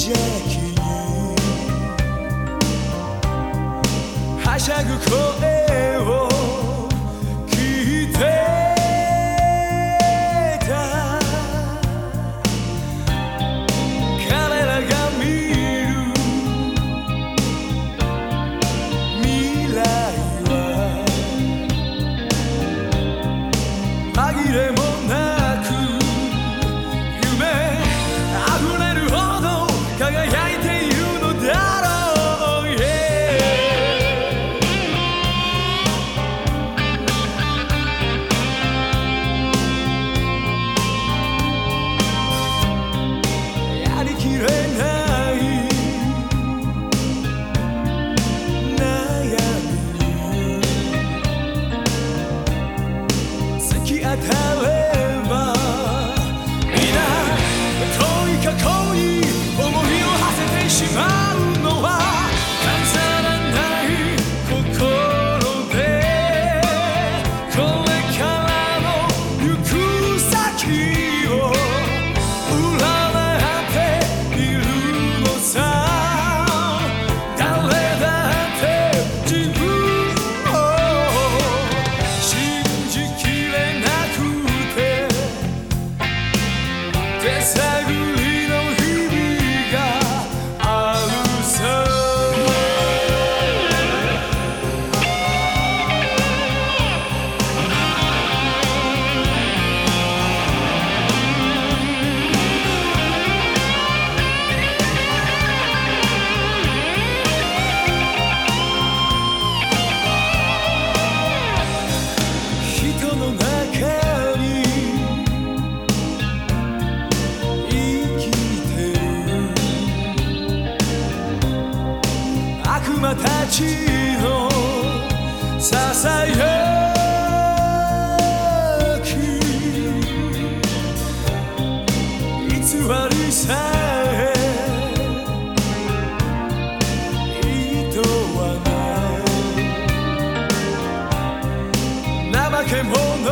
changes. ちをささやき偽りさえ意図はない。怠け者。